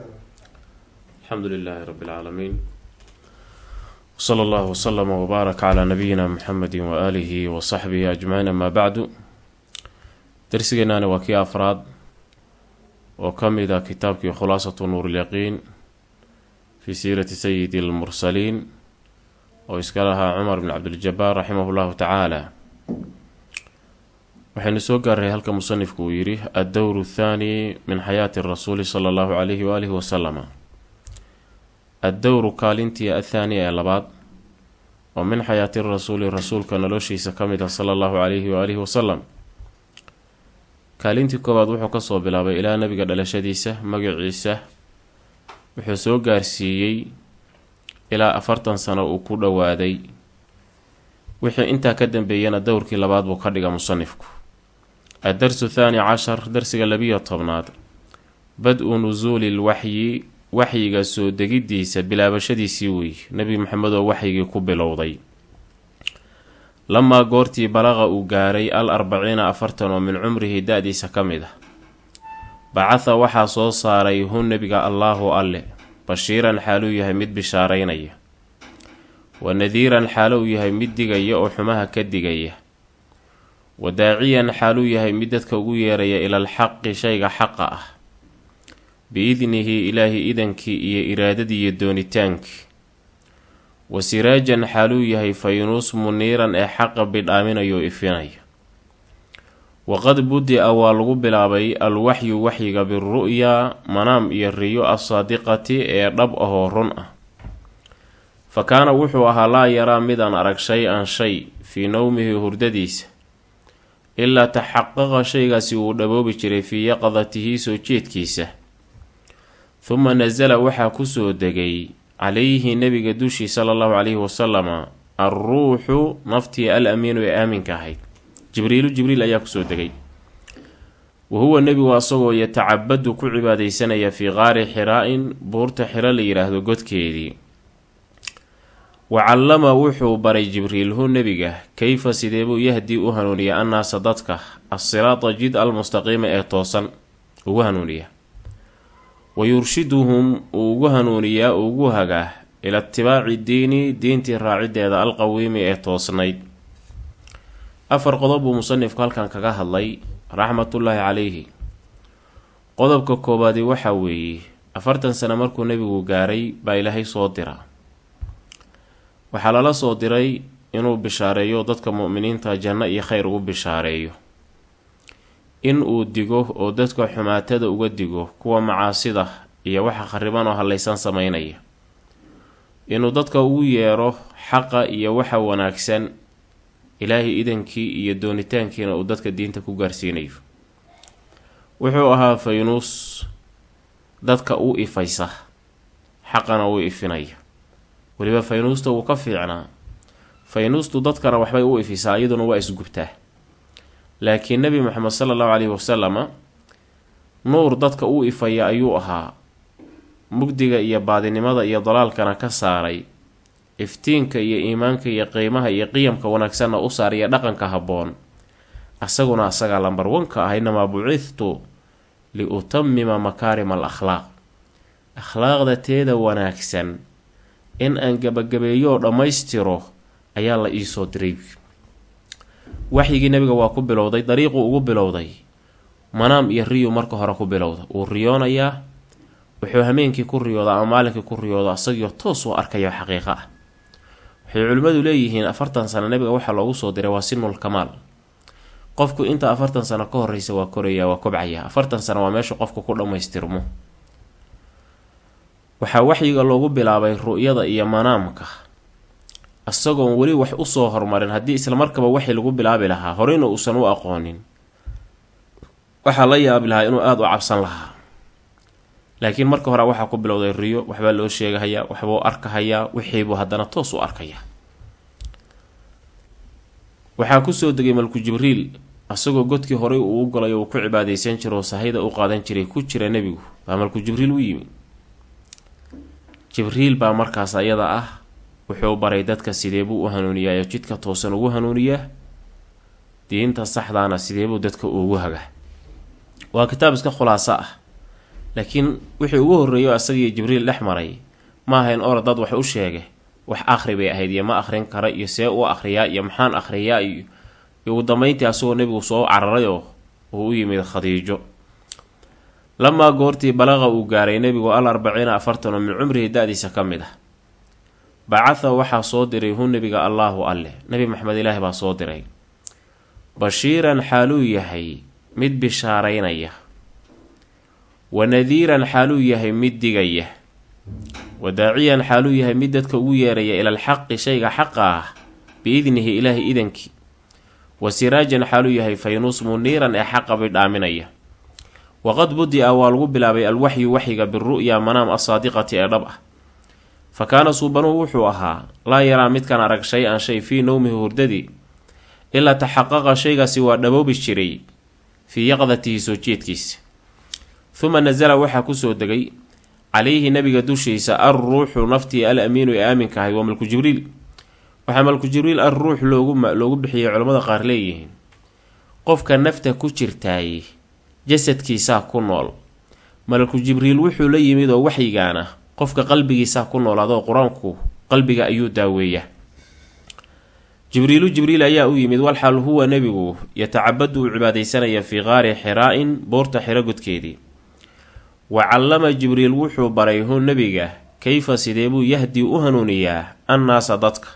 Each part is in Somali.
alxamdu lilaahi rabi اlcaalamiin wsala allahu wslama wbaarak calaa nabiyina muxamedi waaalihi wasaxbihi ajmaciin amaa bacdu darsigeennaani waa kii afraad oo ka mid ah kitaabkii khulaasatu nuur ilyaqiin fii siirati sayidi lmursaliin oo iska lahaa cumar bn cabdiljabaar raximah llahu tacaala waxaynu soo gaaray halka musanifku uu yidhi addowru athaani min xayaati rasuuli sala allahu calayhi waalihi wasalama addowru kaalintii athaani ee labaad oo min xayaati rasuuli rasuulka noloshiisa ka mid ah sala allahu calayhi waalihi wasalam kaalintii koowaad wuxuu ka soo bilaabay ilaa nabiga dhalashadiisa magaciisa wuxuu soo gaarsiiyey ilaa afartan sano uu ku dhowaaday. Wixii intaa ka dambeeyana dowrkii labaad buu ka dhiga musanifku addarsu thaani cashar darsiga labiyo tobnaad bad-u nusuuli lwaxyi waxyiga soo degiddiisa bilaabashadiisii wey nebi maxamed oo waxyigii ku bilowday lamaa goortii balaqa uu gaaray al arbaciina afartan oo min cumrihi da-diisa ka mid ah bacatha waxaa soo saaray hu nebiga allaahu alle bashiiran xaaluu yahay mid bishaaraynaya wa nadiiran xaalou yahay mid digaya oo xumaha ka digaya wa daaciyan xaaluu yahay mid dadka ugu yeeraya ilal xaqi shayga xaqa ah. Biidnihi ilaahi idankii iyo iraadadii iyo doonitaankii. Wa siraajan xaaluu yahay faynuus muniiran ee xaqa bidhaaminayo ifinaya waqad budi-a waa lagu bilaabay alwaxyu waxyiga biru'yaa manaam iyo riyo assaadiqati ee dhab ahoo run ah. Fa kaana wuxuu ahaa laa yaraa midaan arag shay-an shay fii nowmihi hurdadiisa ilaa taxaqaqa shaygaasi uu dhaboobi jiray fii yaqdatihi soo jeedkiisa. Huma nasala waxaa ku soo degay calayhi nebiga dushii sala allahu calayhi wasalama alruuxu naftii al amiinu ee aaminka ahayd. Jibriilu jibriil ayaa ku soo degay. Wa huwa nebigu asagoo yatacabadu ku cibaadeysanaya fii qaari xiraa-in buurta xiro la yidhaahdo godkeedii wa callama wuxuu baray jibriil hu nebiga keyfa sideebuu yahdii u hanuuniya annaasa dadka assiraata jid almustaqiima ee toosan ugu hanuuniya wa yurshiduhum uu ugu hanuuniyaa ugu hagaa ila itibaaci diini diintii raacideeda alqawiimi ee toosnayd afar qodob buu musanifku halkan kaga hadlay raxmatullaahi calayhi qodobka koowaadi waxaa weeye afartan sano markuu nebigu gaaray baa ilaahay soo dira waxaa lala soo diray inuu bishaareeyo dadka mu'miniinta janno iyo khayr ugu bishaareeyo. In uu digo oo dadka xumaatada uga digo kuwa macaasida iyo waxa khariban oo hallaysan sameynaya inuu dadka ugu yeero xaqa iyo waxa wanaagsan ilaahay idankii iyo doonitaankiina uu dadka diinta ku gaarsiinayo. Wuxuu ahaa faynuus dadka u ifaysa xaqana uu ifinaya weliba faynuusta wuu ka fiicnaa. Faynuustu dadkana waxbay u ifisaa iyaduna waa isgubtaa laakiin nebi moxamed sala allahu caleyhi wasalama nuur dadka u ifaya ayuu ahaa. Mugdiga iyo baadinimada iyo dalaalkana ka saaray. Iftiinka iyo iimaanka iyo qiimaha iyo qiyamka wanaagsanna u saariya dhaqanka habboon. Asaguna asagaa lambar wanka ah inamaa bucithtu li utamima makaarima al akhlaaq. Akhlaaqda teeda wanaagsan in aan gabagabeeyo dhammaystiro ayaa la iisoo diray. Waxyigii nabiga waa ku bilowday dariiquu ugu bilowday manaam iyo riyu marka hore ku bilowda wuu riyoonayaa wuxuu hameenkii ku riyooda ama maalinkii ku riyooda asagio toos uu arkayo xaqiiqo ah. Waxay culimmadu leeyihiin afartan sano nabiga waxaa loogu soo diray waa sinul kamaal. Qofku inta afartan sano ka horeysa waa koraya waa kobcaya. Afartan sano waa meesha qofku ku dhammaystirmo waxaa waxyiga loogu bilaabay ru'yada iyo manaamka. Isagoon weli wax u soo hormarin haddii islamarkaba waxii lagu bilaabi lahaa horeyna uusan u aqoonin. Waxaa la yaabi lahaa inuu aada u cabsan lahaa. Laakiin marka hore waxaa ku bilowday riyo waxbaa loo sheegahayaa waxbuu arkahayaa wixiibuu haddana toos u arkayaa waxaa ku soo degay malku jibriil asagoo godkii horey uu u golay uu ku cibaadeysan jiro oo sahayda u qaadan jiray ku jira nebigu. Baa malku jibriil u yimi jibriil baa markaas ayada ah wuxuu baray dadka sideebuu u hanuuniyaa jidka toosan ugu hanuuniyaa diinta saxdaana sideebuu dadka ugu haga? Waa kitaab iska khulaaso ah laakiin wixii ugu horreeyo asagiiyo jibriil dhex maray ma ahayn or dad wax u sheege wax akhri bay ahayd iyo ma akhrin kara iyo see u akhriyaa iyo maxaan akhriyaa iyo ugu dambeyntii asagoo nebigu soo cararay oo uu u yimid khadiijo lamaa goortii balaqa uu gaaray nebigu al arbaciina afartan oo min cumrihi da-diisa ka mid ah. Bacatha waxaa soo diray hu nebiga allaahu alleh nebi maxamed ilaahi baa soo diray. Bashiiran xaaluu yahay mid bishaaraynaya. Wa nadiiran xaaluu yahay mid digaya. Wa daaciyan xaaluu yahay mid dadka ugu yeeraya ilal xaqi shayga xaqa ah biidnihi ilaahay idankii wa siraajan xaaluu yahay faynuus muniiran ee xaqa bidhaaminaya waqad budi-a waa lagu bilaabay alwaxyu waxyiga biru'ya manaam asaadiqati ee dhab ah fa kaana suubanuhu wuxuu ahaa laa yaraa midkan arag shay-an shay fii nowmihi hurdadii ilaa taxaqaqa shaygaasi waa dhaboobi jiray fii yaqdatihi soo jeedkiisa huma nasala waxaa ku soo degay calayhi nabiga dushiisa al ruuxu naftii al amiinu ee aaminka ahay waa malku jibriil waxaa malku jibriil al ruux loogu bixiyay culamada qaar leeyihiin qofka nafta ku jirtaay jasadkiisaa ku nool. Malku jibriil wuxuu la yimid oo waxyigaana qofka qalbigiisaa ku noolaadoo qur'aanku qalbiga ayuu daaweeyaa. Jibriilu jibriil ayaa u yimid walxal huwa nebigu yatacabadu uu cibaadaysanaya fii qaari xiraa-in boorta xiro godkeedii wa callama jibriil wuxuu baray hu nebiga kayfa sidee buu yahdii u hanuuniyaa annaasa dadka?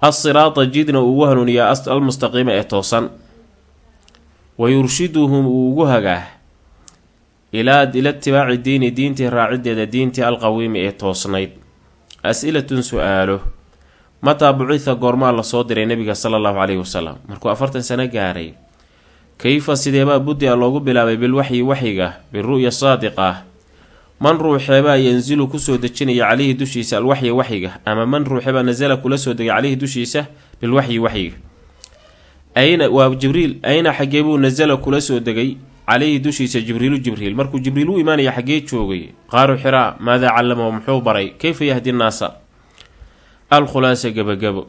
Assiraata jidna ugu hanuuniyaa almustaqiima ee toosan wa yurshiduhum uu ugu hagaa ilaa ila itibaaci diini diintii raacideeda diintii alqawiimi ee toosnayd as-ilatun su'aalo mataa bucitha goormaa la soo diray nebiga sala allahu caleyhi wasalam markuu afartan sano gaaray kayfa sideebaa buddi-a loogu bilaabay bilwaxyi waxyiga biru'ya saadiqa ah man ruuxeebaa yanzilu ku soo dejinaya caleyhi dushiisa alwaxyi waxyiga ama man ruuxeebaa nasala kula soo degay caleyhi dushiisa bilwaxyi waxyiga ayna waa jibriil. Ayna xaggee buu nasala kula soo degay. Caleyhi dushiisa jibriilu jibriil. Markuu jibriil u imaanaya xaggee joogay qaaru xiraa maadaa callamahu muxuu baray? Kayfa yahdi nnaasa? Alkhulaasa gebagabo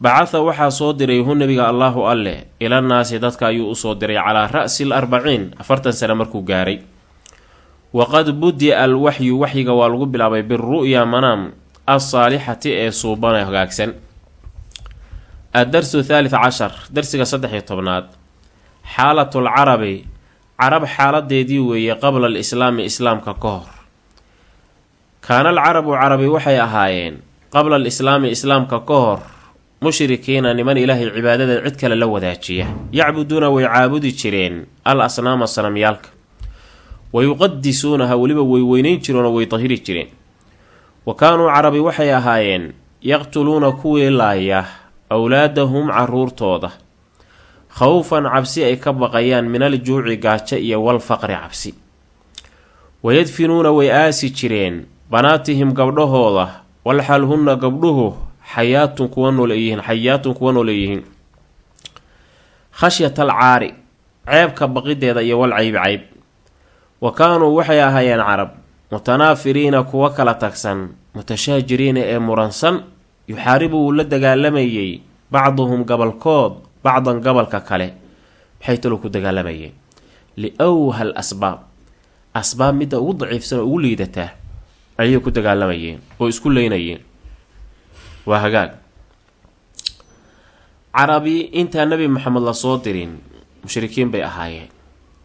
bacatha waxaa soo diray hu nebiga allaahu alleh ilannaasi dadka ayuu u soo diray calaa ra'si l arbaciin. Afartan sano markuu gaaray. Waqad budi-a al waxyu waxyiga waa lagu bilaabay biru'ya manaam alsaalixati ee suubana hagaagsan addarsu thalith cashar darsiga saddex iyo tobnaad xaalatul carabi carab xaaladeedii weeye qabla alislaami islaamka ka hor kaana alcarabu carabi waxay ahaayeen qabla alislaami islaamka ka hor mushrikiina niman ilaahay cibaadada cid kale la wadaajiya yacbuduuna way caabudi jireen al asnaama sanamyaalka wa yuqadisuunaha weliba way weyneyn jireenoo way dahiri jireen wa kaanuu carabi waxay ahaayeen yaqtuluuna kuwii laaya awlaadahum caruurtooda. Khawfan cabsi ay ka baqayaan min al juuci gaajo iyo wal faqri cabsi. Wayadfinuuna way aasi jireen banaatihim gabdhahooda walxal hunna gabdhuhu xayaatun kuwa nooleeyihiin xayaatun kuwa nooleeyihiin khashyatal caari ceebka baqideeda iyo wal caybi cayb. Wa kaanuu waxay ahaayeen carab mutanaafiriina kuwa kala tagsan mutashaajiriina ee muransan yuxaaribu wuu la dagaalamayey bacduhum gabalkood bacdan gabalka kale maxay talo ku dagaalamayeen. Liwhal asbaab asbaab midda ugu daciifsan oo ugu liidataa ayay ku dagaalamayeen oo isku leynayeen waa hagaag. Carabi intaa nebi maxamed la soo dirin mushrikiin bay ahaayeen.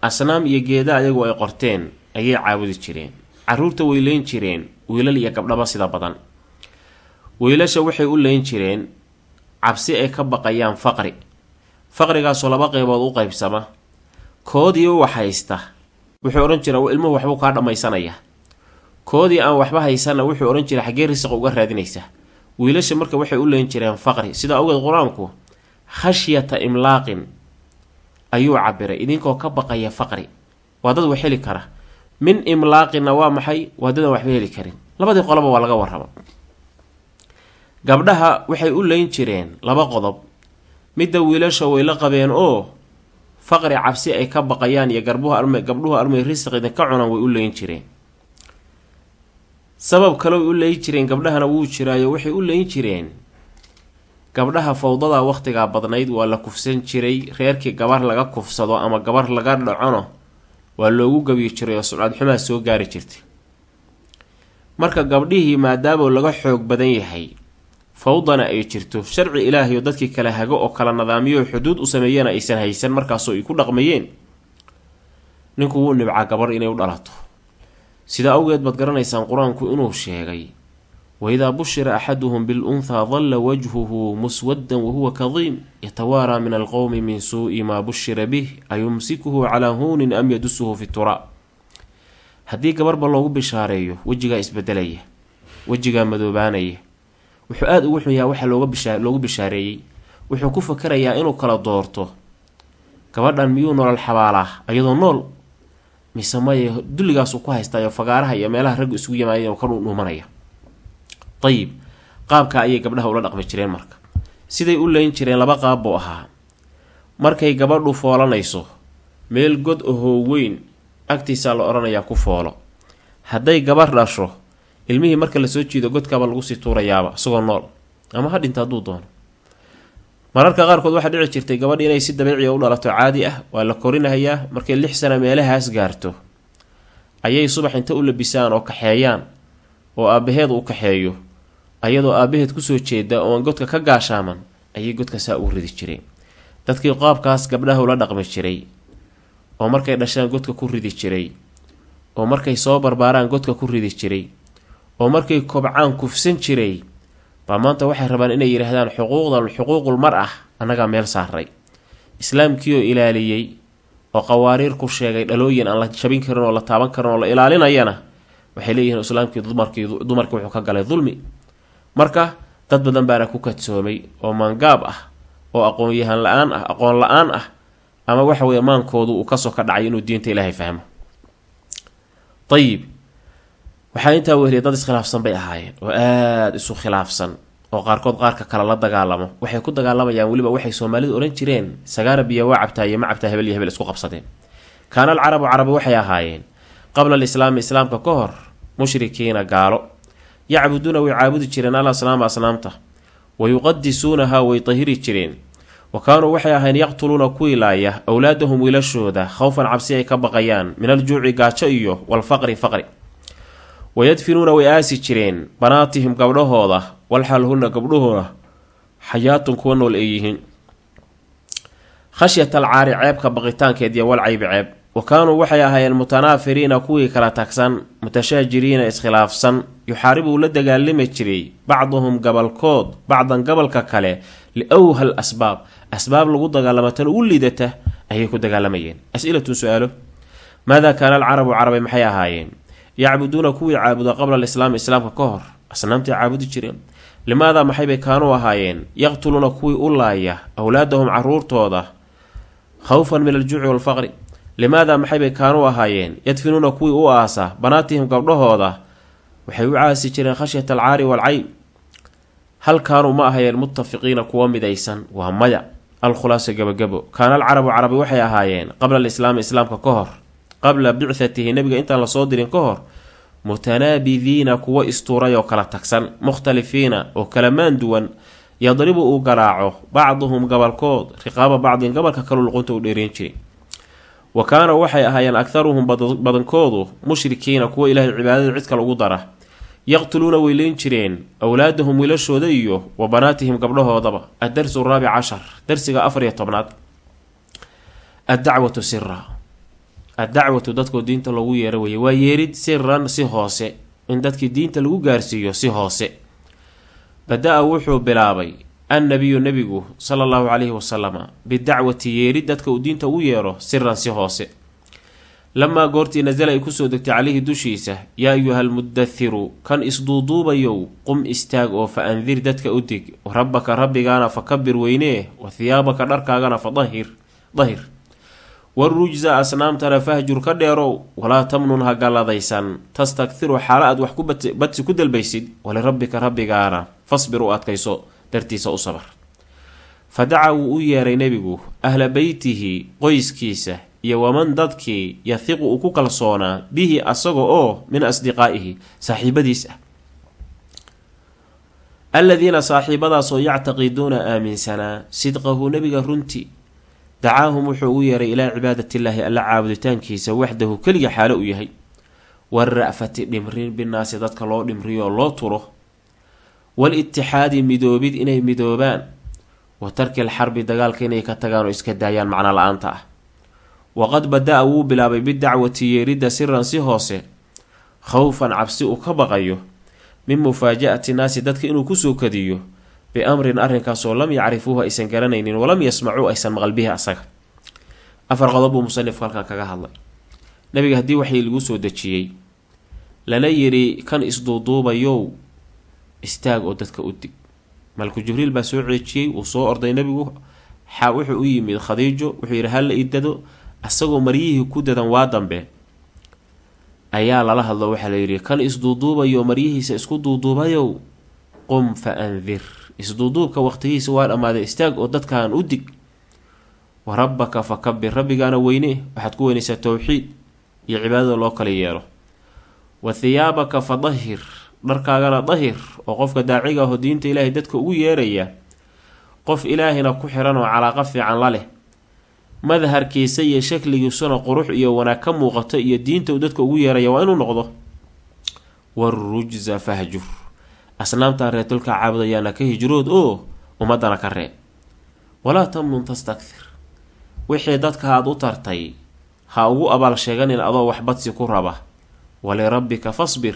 Asnaam iyo geeda ayagu ay qorteen ayay caabudi jireen. Caruurta way leyn jireen wiilal iyo gabdhaba sida badan wiilasha waxay u leyn jireen cabsi ay ka baqayaan faqri. Faqrigaasoo laba qeybood u qeybsama koodii wax haysta. Wuxuu odhan jira ilmuhu waxbuu kaa dhammaysanaya. Koodii aan waxba haysanna wuxuu odhan jiray xaggee risiqa uga raadinaysa. Wiilasha marka waxay u leyn jireen faqri. Sidaa ogeed qur'aanku khashyata imlaaqin ayuu cabiray idinkoo ka baqaya faqri. Waa dad wax heli kara. Min imlaaqinna waa maxay? Waa dadaan waxba heli karin. Labadii qoloba waa laga warrama gabdhaha waxay u leyn jireen laba qodob. Midda wiilasha way la qabeen oo faqri cabsi ay ka baqayaan iyo gabdhuhu armay risiq idinka cunaan way u leyn jireen. Sabab kale way u leyn jireen gabdhahana wuu jiraayo waxay u leyn jireen gabdhaha fawdada wakhtigaa badnayd waa la kufsan jiray reerkii gabar laga kufsado ama gabar laga dhacono waa loogu gabiyi jiray oo sumcad xumaa soo gaari jirtay. Marka gabdhihii maadaama laga xoog badan yahay fawdana ay jirto. Sharci ilaahay oo dadkii kala hago oo kala nadaamiyo xuduud u sameeyana aysan haysan markaasoo ay ku dhaqmayeen. Ninku wuu nibcaa gabarh inay u dhalato. Sidaa awgeed baad garanaysaan qur'aanku inuu sheegay waidaa bushira axaduhum bilunhaa dalla wajhuhu muswaddan wahuwa kadiim yatawaaraa min alqowmi min suu'i maa bushira bih ayumsikuhu calaa huunin am yadusuhu fi turaa. Haddii gabarhba loogu bishaareeyo wejigaa isbedelaya wejigaa madoobaanaya wuxuu aada ugu xun yaha waxa looga loogu bishaareeyey. Wuxuu ku fakarayaa inuu kala doorto. Gabadhan miyuu nolol xabaalaa? Iyadoo nool. Mise maye dulligaasuu ku haystaayo fagaaraha iyo meelaha raggu isugu yimaadeen ka dhuumanaya. Ayib qaabka ayay gabdhaha ula dhaqmi jireen marka. Siday u leyn jireen laba qaab buu ahaa. Markay gabadhu foolanayso meel god ahoo weyn agtiisaa la odhanayaa ku foolo. Hadday gabar dhasho ilmihii marka la soo jiido godkaaba lagu sii tuurayaaba isagoo nool. Ama ha dhinta hadduu doono. Mararka qaarkood waxaa dhici jirtay gabadhi inay si dabiiciya u dhalato caadi ah waa la korinahayaa markay lix sana meelahaas gaarto. Ayay subax inta u labisaan oo kaxeeyaan oo aabbaheed uu kaxeeyo. Ayadoo aabbaheed ku soo jeeda ooan godka ka gaashaaman ayay godka saa u ridi jireen. Dadkii qaabkaas gabdhaha ula dhaqmi jiray. Oo markay dhashaan godka ku ridi jiray. Oo markay soo barbaaraan godka ku ridi jiray oo markay kobcaan kufsan jiray baa maanta waxay rabaan inay yidhaahdaan xuquuqdan xuquuqul mar ah annagaa meel saaray. Islaamkiioo ilaaliyey oo qawaariir ku sheegay dhalooyin aan la jabin karin oo la taaban karin oo la ilaalinayana waxay leeyihiin islaamkii dumarkii dumarkii wuxuu ka galay dulmi. Marka dad badan baana ku kadsoomay oo maangaab ah oo aqoon-yahan la'aan ah aqoon la'aan ah ama waxa weeye maankoodu uu ka soo ka dhacay inuu diinta ilaahay fahmo. Ayib waxaa intaa weheliya dad iskhilaafsan bay ahaayeen oo aada isu khilaafsan oo qaarkood qaarka kale la dagaalamo. Waxay ku dagaalamayaan weliba waxay soomaalidu odhan jireen sagaara biyo waa cabtaa iyo ma cabtaa hebel iyo hebel isku qabsadeen. Kaana alcarabu carabi waxay ahaayeen qabla alislaami islaamka ka hor mushrikiina gaalo. Yacbuduuna way caabudi jireen al aslaama asnaamta. Wa yuqadisuunaha way tahiri jireen. Wa kaanuu waxay ahayn yaqtuluuna kuwii laaya awlaadahum wiilashooda khowfan cabsi ay ka baqayaan min aljuuci gaajo iyo walfaqri faqri wayadfinuuna way aasi jireen banaatihim gabdhahooda walxal hunna xayaatun kuwa nool ay yihiin khashyat alcaari ceebka baqitaankeed iyo walcaybi ceeb wa kaanuu waxay ahaayeen mutanaafiriina kuwii kala tagsan mutashaajiriina iskhilaafsan yuxaaribuu la dagaalami jiray bacduhum gabalkood bacdan gabalka kale liwhal asbaab asbaab lagu dagaalamo tan ugu liidata ayay ku dagaalamayeen as-ilatun su'aalo maadaa kaana alcarabu carabi maxay ahaayeen yacbuduuna kuwii caabuda qabla alislaami islaamka ka hor. Asnaamtay caabudi jireen. Limaadaa maxaybay kaanuu ahaayeen? Yaqtuluuna kuwii u laaya awlaadahum caruurtooda khawfan min aljuuci walfaqri. Limaadaa maxaybay kaanuu ahaayeen? Yadfinuuna kuwii u aasa banaatihim gabdhahooda. Waxay u caasi jireen khashyata alcaari walcayb. Hal kaanuu ma ahayeen muttafiqiina kuwa midaysan? Waa maya. Alkhulaasa gabagabo. Kaana alcarabu carabi waxay ahaayeen qabla alislaami islaamka ka hor qabla bicatihi nebiga intaan la soo dirin ka hor mutanaabidiina kuwa istuuray oo kala tagsan mukhtalifiina oo kala maan duwan yadribu uu garaaco bacduhum gabalkood riqaaba bacdin gabalka kalu luqunta u dheereen jiray. Wa kaana waxay ahaayeen akharuhum badankoodu mushrikiina kuwa ilaahay cibaadada cid kale ugu dara yaqtuluuna way leyn jireen awlaadahum wiilashooda iyo wa banaatihim gabdhahoodaba addarsu raabic cashar darsiga afar iyo tobnaad. Addacwatu sira addacwatu dadkoo diinta loogu yeero weye waa yeerid siran si hoose. In dadkii diinta lagu gaarsiiyo si hoose. Bada-a wuxuu bilaabay annabiyu nebigu sala allahu calayhi wasalama bidacwati yeerid dadka uu diinta ugu yeero siran si hoose. Lamaa goortii nasala ay ku soo degtay calayhi dushiisa yaa ayuhal mudathiru kan isduuduubayow qum istaag oo fa andir dadka u dig. Rabbaka rabbigaana fa kabir weynee wa hiyaabaka dharkaagana fa dahir dahir warujsa asnaamtana fahjur ka dheerow walaa tamnun ha galladaysan tastakhiru xaalo aad wax ku badsi ku dalbaysid walirabbika rabbigaana fasbir u adkayso dartiisa u sabar fa daca wuu u yeeray nebigu ahla beytihi qoyskiisa iyo waman dadkii yahiqu uu ku kalsoonaa bihi asaga oo min asdiqaa'ihi saaxiibadiis ah alladiina saaxiibadaasoo yactaqiduuna aaminsanaa sidqahu nebiga runti dacaahum wuxuu ugu yeeray ilaa cibaadatiillaahi alla caabuditaankiisa waxdahu keliga xaalo u yahay wara'fati dhimrin binaasi dadka loo dhimriyo loo turo walitixaadi midoobid inay midoobaan wa tarki alxarbi dagaalka inay ka tagaan oo iska daayaan macno la'aanta ah waqad bada-a wuu bilaabay bidacwati yeeridda siran si hoose khowfan cabsi uu ka baqayo min mufaaja-ati naasi dadka inuu ku soo kadiyo biamrin arrinkaasoo lam yacrifuuhu aysan garanaynin walam yasmacuu aysan maqal bihi asaga. Afar qodob buu musanifku halkan kaga hadlay. Nabiga haddii waxii lagu soo dejiyey lana yidhi kan isduuduubayow istaag oo dadka u dig malku jibriil baa soo ceejiyey uu soo orday nabigu xa wuxuu u yimid khadiijo wuxuu yidhi hala idado asagoo maryihii ku dadan waa dambe. Ayaa lala hadlo waxaa la yidhi kan isduuduubayo maryihiisa isku duuduubayow qum fa andir isduuduubka waqtigiisa waa dhammaaday istaag oo dadkaan u dig. Wa rabbaka fa kabir rabbigaana weyne waxaad ku weynaysaa towxiid iyo cibaadada loo kala yeelo. Wa thiyaabaka fa dahir dharkaagana dahir oo qofka daaciga aho diinta ilaahay dadka ugu yeeraya qof ilaahina ku xiran oo calaaqa fiican la leh. Madharkiisa iyo shakligiisuna qurux iyo wanaag ka muuqato iyo diinta uu dadka ugu yeeraya waa inuu noqdo. Warujza fahjur asnaamtan reetulka caabudayaana ka hijrood oo ummadana ka reeb walaa tamnun tastakthir wixii dadka aad u tartay ha ugu abaal sheeganin adoo waxbadsi ku raba. Walirabbika fasbir.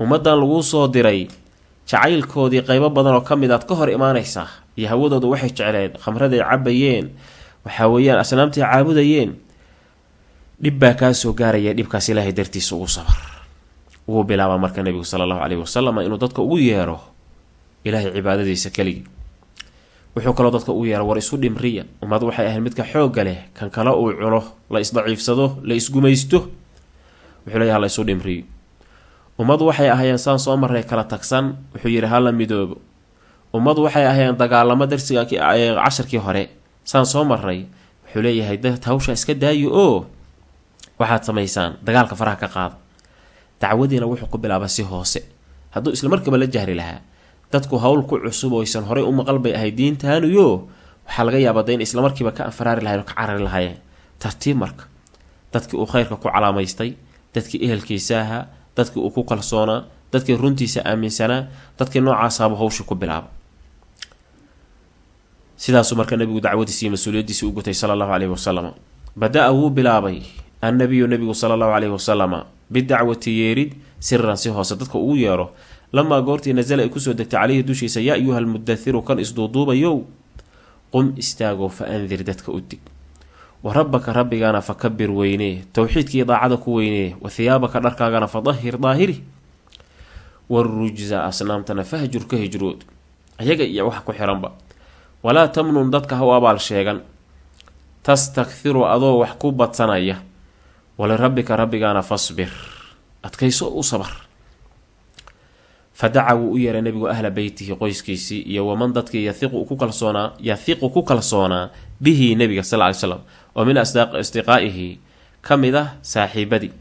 Ummaddan laguu soo diray jacaylkoodii qeybo badan oo ka mid aad ka hor imaanaysaa iyo hawadooda waxay jecleed khamraday cabayeen waxaa weeyaan asnaamtay caabudayeen dhib baa kaa soo gaaraya dhibkaas ilaahay dartiisa ugu sabar wuu bilaabaa marka nebigu sala allahu caleyhi wasalam inuu dadka ugu yeero ilaahay cibaadadiisa keligii. Wuxuu kaloo dadka ugu yeera war isu dhimriya. Ummad waxay ahayd midka xoogga leh kan kale uu cuno la isdaciifsado la isgumaysto wuxuu leeyaha la isu dhimriyo. Ummad waxay ahaayeen saan soo marray kala tagsan wuxuu yidhi hala midoobo. Ummad waxay ahaayeen dagaalamo darsiga casharkii hore saan soo maray wuxuu leeyahay dad hawsha iska daayo oo waxaad samaysaan dagaalka faraha ka qaada dacwadiina wuxuu ku bilaaba si hoose. Hadduu isla markaba la jahri lahaa dadku howl ku cusub oo aysan horey u maqal bay ahayd diintaanuyo waxaa laga yaabaa in isla markiiba ka anfaraari lahayen oo ka carari lahaayeen. Tartiib marka dadkii uu khayrka ku calaamaystay dadkii ehelkiisa ahaa dadkii uu ku kalsoonaa dadkii runtiisa aaminsanaa dadkii noocaasaaba hawshii ku bilaaba. Sidaasuu marka nabigu dacwadiisi iyo mas'uuliyadiisii u gutay sala allahu caleyhi wasalam bada-a wuu bilaabay annabiyu nabigu sala allahu caleyhi wasalama bidacwati yeerid siran si hoose. Dadka ugu yeero lamaa goortii nasala ay ku soo degtay caleyhi dushiisa yaa ayuha almudathiru kan isduuduubayow qum istaago fa andir dadka u dig wa rabbaka rabbigaana fa kabir weynee towxiidkii daacada ku weynee wa hiyaabaka dharkaagana fa dahir daahiri. Warujza asnaamtana fahjur ka hijrood. Ayaga iyo wax ku xiranba. Walaa tamnun dadka ha u abaal sheegan. Tastakhiru adoo wax ku badsanaya walirabbika rabbigaana fasbir. Adkayso u sabar. Fa daca wuu u yeeray nabigu ahla beytihi qoyskiisii iyo waman dadkii yahiqu ku kalsoonaa yahiqu ku kalsoonaa bihi nebiga sal ly slam oo min asdiqaa'ihi ka mid ah saaxiibadii.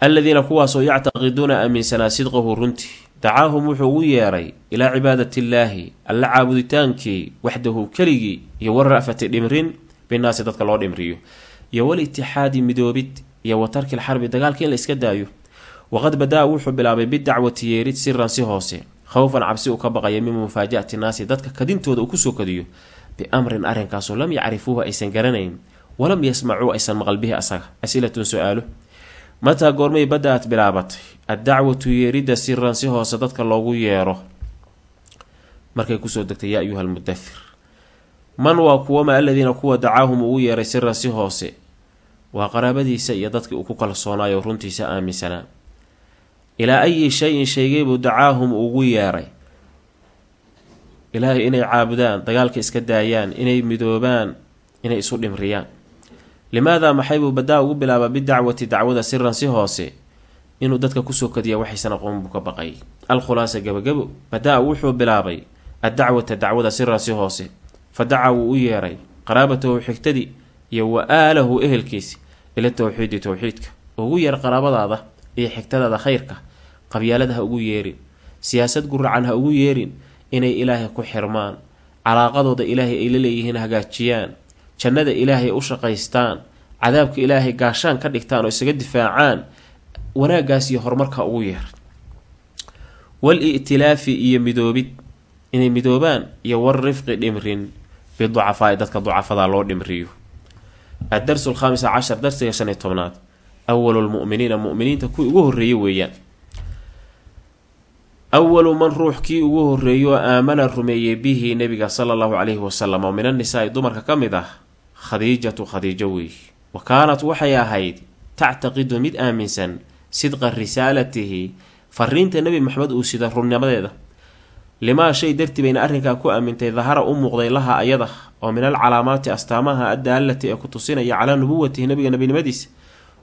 Aladiina kuwaasoo yactaqiduuna aaminsanaa sidqahu runtii dacaahum wuxuu ugu yeeray ilaa cibaadatiillaahi alla caabuditaankii waxdahu keligii iyo wara'fati dhimrin binaasi dadka loo dhimriyo iyo walitixaadi midoobid iyo wa tarki lxarbi dagaalka in la iska daayo. Waqad badaa wuxuu bilaabay bidacwati yeerid siran si hoose khowfan cabsi uu ka baqaya min mufaaja-ati naasi dadka kadintooda uu ku soo kadiyo biamrin arrinkaasoo lam yacrifuuhu aysan garanayn walam yasmacuu aysan maqal bihi asaga. Asilatun su'aalo. Mataa goormay bada-ad bilaabatay addacwatu yeeridda siran si hoose dadka loogu yeero. Markay ku soo degtay yaa ayuha almudathir man waa kuwama aladiina kuwa dacaahum ugu yeeray siran si hoose. Waa qaraabadiisa iyo dadkii uu ku kalsoonaayo runtiisa aaminsanaa ilaa ayi shay-in shaygeybuu dacaahum ugu yeeray. Ilaahay inay caabudaan dagaalka iska daayaan inay midoobaan inay isu dhimriyaan. Limaadaa maxaybuu badaa ugu bilaabaa bidacwati dacwada siran si hoose? Inuu dadka ku soo kadiya waxaysan aqoon buu ka baqay. Alkhulaasa gabagabo badaa wuxuu bilaabay addacwata dacwada siran si hoose fa daca wuu u yeeray qaraabatahu xigtadii iyo wa aalahu ehelkiisi ila towxiidi towxiidka ugu yeer qaraabadaada iyo xigtadaada khayrka qabyaalada ha ugu yeerin siyaasad guracan ha ugu yeerin inay ilaahay ku xirmaan calaaqadooda ilaahay ay la leeyihiin hagaajiyaan jannada ilaahay u shaqaystaan cadaabka ilaahay gaashaan ka dhigtaan oo isaga difaacaan wanaaggaas iyo horumarka ugu yeer wal i'tilaafi iyo midoobid inay midoobaan iyo war rifqi dhimrin biducafaai dadka ducafada loo dhimriyo addarsu alkhaamisa cashar darsiga shan iyo tobnaad awalu lmu'miniina mu'miniinta kuwii ugu horreeye weeyaan awalu man ruux kii ugu horreeyo aamana rumeeyey bihi nebiga sala allahu calayhi wasalam oo min annisaai dumarka ka mid ah khadiijatu khadiijo weey wa kaanat waxay ahayd tactaqidu mid aaminsan sidqa risaalatihi fariinta nebi maxamed uu sida runnimadeeda limaa shay dartii bayna arrinkaa ku aamintay dahara u muuqday laha ayada oo min alcalaamaati astaamaha addaalati ee ku tusinaya calaa nubuwatihi nebiga nebinimadiisa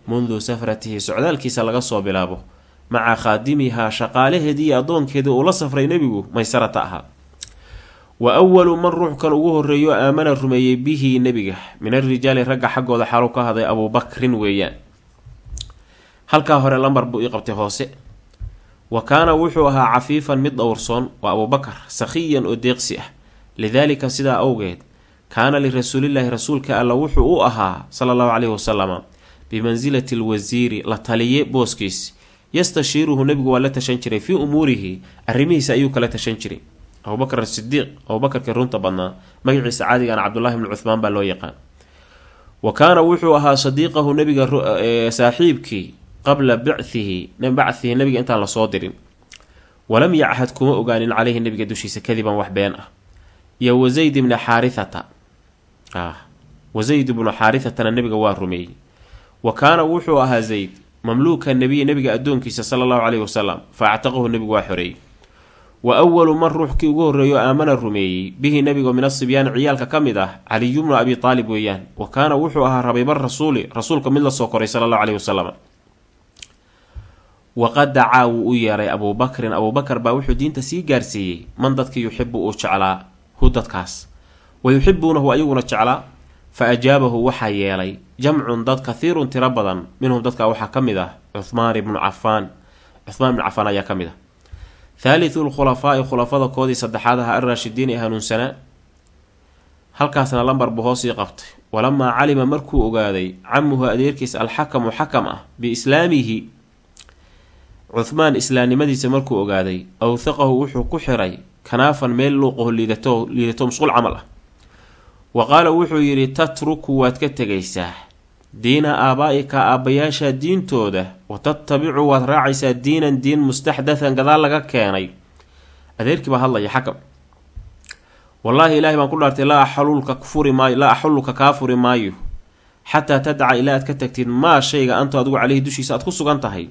mundu safratihi socdaalkiisa laga soo bilaabo. Maca khaadimihaa shaqaalaheedii iyo addoonkeedii uu la safray nebigu maysarata ahaa. Wa awalu man ruuxkan ugu horreeyo aamana rumeeyey bihi nebiga min alrijaali ragga xaggooda xaalu ka haday abuubakrin weeyaan. Halkaa hore lambar buu ii qabtay hoose wa kaana wuxuu ahaa cafiifan mid dhowrsoon waa abuubakar sakhiyan oo deeqsi ah. Lidaalika sidaa awgeed kaana lirasuulillaahi rasuulka alla wuxuu u ahaa sala allahu caleyhi wasalama bimansilati lwasiiri la taliye booskiis. Yastashiiruhu nebigu waa la tashan jiray fii umuurihi arrimihiisa ayuu kala tashan jiray. Abubakar asidiiq abuubakarkii runta badnaa magaciisa caadigan cabdullahi bni cuhmaan baa loo yaqaan. Wa kaana wuxuu ahaa sadiiqahu nebiga saaxiibkii qabla bicihi bachihi nebiga intaan la soo dirin. Walam yachad kuma ogaanin caleyhi nebiga dushiisa kadiban wax been ah. Iyo wasayd ibna xaarithata. Wasayd ibnu xaarihatana nebiga waa rumeeyey. Wa kaana wuxuu ahaa zayd mamluuka nebiyi nebiga addoonkiisa sala allahu caleyhi wasalam fa actaqahu nebigu waa xoreeyey. Wa awalu man ruuxkii ugu horreeyo aamana rumeeyey bihi nebigo min asibyaani ciyaalka ka mid ah caliyu bnu abi taalib weeyaan. Wa kaana wuxuu ahaa rabiiba rasuuli rasuulka mid la soo koray sala allahu caleyhi wasalam waqad dacaa wuu u yeeray abuubakrin abuubakar baa wuxuu diinta sii gaarsiiyey man dadkii yuxibu uu jeclaa hu dadkaas wa yuxibuunahu ayaguna jeclaa fa ajaabahu waxaa yeelay jamcun dad kathiirun tiro badan minhum dadka waxaa ka mid ah cuhmaan ibnu cafaan cuhmaan ibnu cafaan ayaa ka mid ah thaalithu lkhulafaa'i khulafada koodii saddexaad aha alraashidiin ee hanuunsanaa halkaasna lambar buu hoosii qabtay walamaa calima markuu ogaaday camuhu adeerkiisa alxakamu xakam ah biislaamihi cuhmaan islaamnimadiisa markuu ogaaday awthaqahu wuxuu ku xiray kanaafan meel luuqaho liidato liidato musquul camal ah. Wa qaala wuxuu yidhi tatruku waad ka tegaysaa. Diina aabaa-ika aabbayaasha diintooda wa tattabicu waad raacaysaa diinan diin mustaxdathan gadaal laga keenay. Adeerkii baa hadlaya xakam wallaahi ilaahay baan ku dhaartay laa axalulka furi maayo laa axulluka kaa furi maayo. Xataa tadaca ilaa aad ka tagtid maa shayga antu adigu caleyhi dushiisa aad ku sugan tahay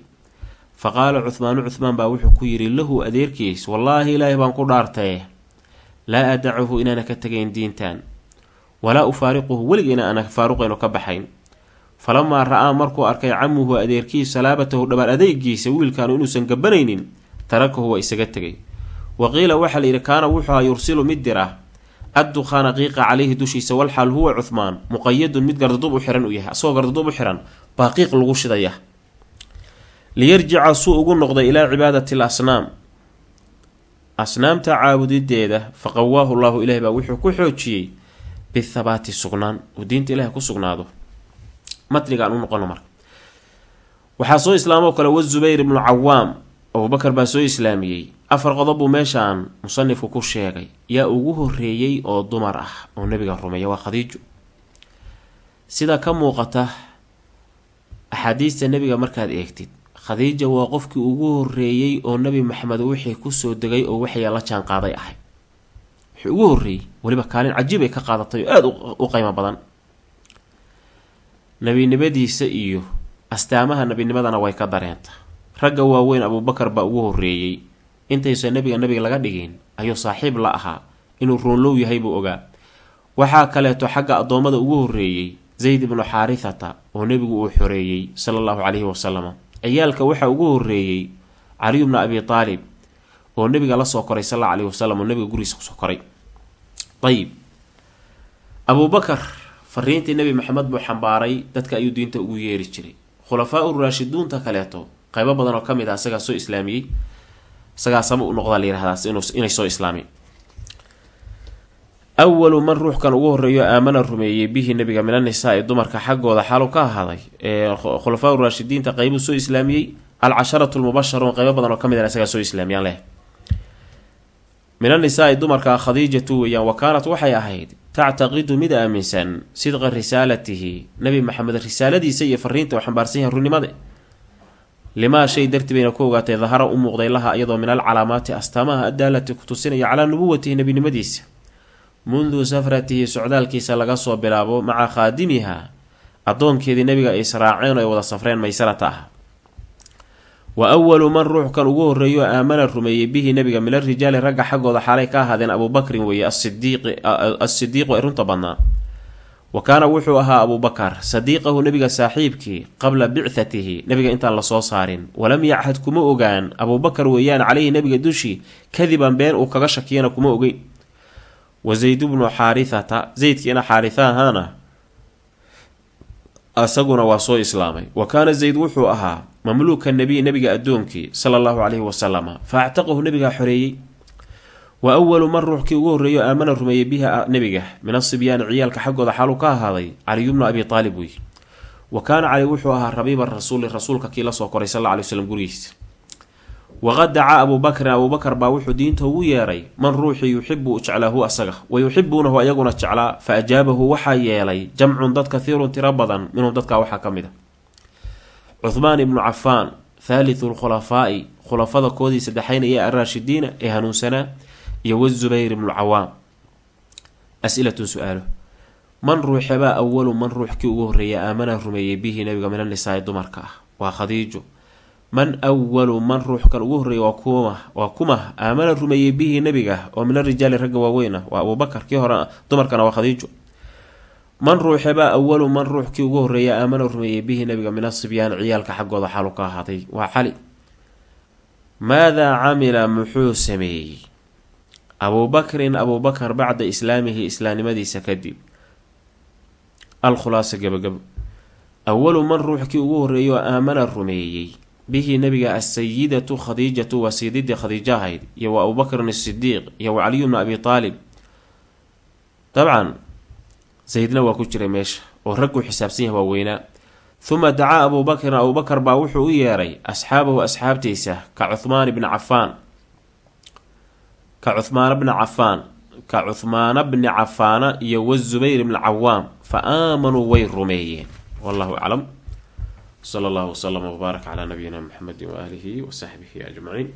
fa qaala cuhmaanu cuhmaan baa wuxuu ku yidhi lahu adeerkiis wallaahi ilaahay baan ku dhaartaye laa adacuhu inaana ka tegayn diintan. Walaa ufaariquhu weligeena aana faaruqayno ka baxayn. Falamaa ra'aa markuu arkay camuhu adeerkiis salaabatahu dhabaal adeygiisa wiilkaanu inuusan gabanaynin tarakahu waa isaga tegay wa qiila waxaa layidhi kaana wuxuuha yursilu mid dira. Addukhaana qiiqa caleyhi dushiisa walxaal huwa cuhmaan muqayadun mid gardadub u xiran uu yahay asagoo gardadub u xiran baa qiiq lagu shidaya liyarjica suu ugu noqday ilaa cibaadati l asnaam asnaamta caabudideeda fa qawaahu llahu ilahi baa wuxuu ku xoojiyey bithabaati sugnaan. Uu diinta ilahi ku sugnaado. Matnigaan u noqono marka. Waxaa soo islaamoo kale wazubayr ibnu cawaam abubakar baa soo islaamiyey. Afar qodob buu meeshaan musanifku ku sheegay. Yaa ugu horeeyey oo dumar ah oo nebiga rumeeya waa khadiijo. Sida ka muuqata axaadiista nebiga markaad eegtid khadiija waa qofkii ugu horeeyey oo nebi maxamed wixii ku soo degay oo waxya la jaan qaaday ahay. Wixii ugu horreeyey weliba kaalin cajiib ay ka qaadatay oo aada u qiimo badan. Nebinimadiisa iyo astaamaha nebinimadana way ka dareenta. Ragga waaweyn abuubakar baa ugu horeeyey intaysan nebiga nebiga laga dhigin ayuu saaxiib la ahaa. Inuu roonlow yahay buu ogaa. Waxaa kaleeto xagga addoommada ugu horeeyey zayd ibnu xaarithata oo nebigu uu xoreeyey sala allahu caleyhi wasalam ciyaalka waxaa ugu horeeyey caliyu bna abi taalib oo nebiga la soo koray sal alla aleyhi wasalam oo nebiga gurigiisa ku soo koray. Ayib abuubakar fariintii nebi maxamed buu xambaaray dadka ayuu diinta ugu yeeri jiray. Khulafaa u kaleeto qaybo badan oo ka mid ah isagaa soo islaamiyey isagaa sama u noqdaa la yihahdaa inay soo islaameen awalu man ruuxkan ugu horeeyo aamana rumeeyey bihi nebiga min annisaai dumarka xaggooda xaalu ka ahaaday khulafaa raashidiinta qeybuu soo islaamiyey alcasharatu lmubasharuun qeybo badan oo ka mid a isagaa soo islaamiyaan leh. Min annisaai dumarka khadiijatu weeyaan wa kaanat waxay ahayd tactaqidu mid aaminsan sidqa risaalatihi nebi maxamed risaaladiisa iyo fariinta uu xambaarsan yahay runnimade. Limaa shay darti bayna ku ogaatay dahara u muuqday laha iyadoo min alcalaamaati astaamaha addaalati ku tusinaya calaa nubuwatihi nebinimadiisa mundu safratihi socdaalkiisa laga soo bilaabo maca khaadimiha addoonkeedii nebiga ay israaceen oo ay wada safreen maysanata ah. Wa awalu man ruuxkan ugu horeeyo aamana rumeeyey bihi nebiga min arijaali ragga xaggooda xaalay ka ahaadeen abuubakrin weeye asidiiqu ay runta badnaa. Wa kaana wuxuu ahaa abuubakar sadiiqahu nebiga saaxiibkii qabla bicthatihi nebiga intaan la soo saarin. Walam yachad kuma ogaan abuubakar weeyaan caleyhi nebiga dushii kadiban been uu kaga shakiyana kuma ogeyn wa zaydu bnu xaarithata zaydkiina xaarisa ahaana isaguna waa soo islaamay wa kaana zayd wuxuu ahaa mamluuka nebiy nebiga addoonkii sala allahu caleyhi wasalama fa actaqahu nebigaa xoreeyey wa awalu man ruuxkii ugu horreeyo aamana rumeeyey biha nebiga min asibyaani ciyaalka xaggooda xaaluu ka ahaaday caliyu bnu abi aalib wey wa kaana cali wuxuu ahaa rabiiba rasuuli rasuulka kii la soo koray sal ly wslam gurigiisa waqad dacaa abuubakrin abuubakar baa wuxuu diinta ugu yeeray man ruuxii yuxibu u jeclaahu asaga wa yuxibuunahu ayaguna jeclaa fa ajaabahu waxaa yeelay jamcun dad kathiirun tiro badan minhum dadkaa waxaa ka mid a cuhmaan ibnu cafaan thaalithu lkhulafaa'i khulafada koodii saddexaynaya araashidiina ee hanuunsanaa iyo wazubayr ibnu cawaam as-ilatun su'aalo man ruuxebaa awalu man ruuxkii ugu horreeya aamana rumeeyey bihi nabiga min annisaai dumarka ah waa khadiijo man awalu man ruuxkan ugu horreeya waa kuma waa kuma. Aamana rumeeyey bihi nebiga. Oo min arijaali ragga waaweyn ah waa abuubakar kii hore dumarkana waa khadiijo man ruuxebaa awalu man ruuxkii ugu horreeya aamana rumeeyey bihi nebiga min asibyaan ciyaalka xaggooda xaalu ka ahaaday waa cali. Maadaa camila muxuu sameeyey? Abuubakrin abuubakar bacda islaamihi islaamnimadiisa kadib. Alkhulaasa gabagabo. Awalu man ruuxkii ugu horreeyo aamana rumeeyey bihi nebiga asayidatu khadiijatu waa sayidadii khadiijo ahayd iyo wa abubakrin asidiiq iyo wa caliyu bnu abi aalib dabcan zaydna waa ku jiray meesha oo ragguu xisaabsan yahay waa weynaa huma dacaa abuubakrin abuubakar baa wuxuu u yeeray asxaabahu asxaabtiisa ka cuhmaan bni cafaan. Ka cuhmaana bni cafaan ka cuhmaana bni cafaana iyo wazubayr bni cawaam fa aamanuu way rumeeyeen. Wallahu aclam sala allahu waslama wbaarak calaa nabiyina muxamedi waaalihi wasaxbihi ajmaciin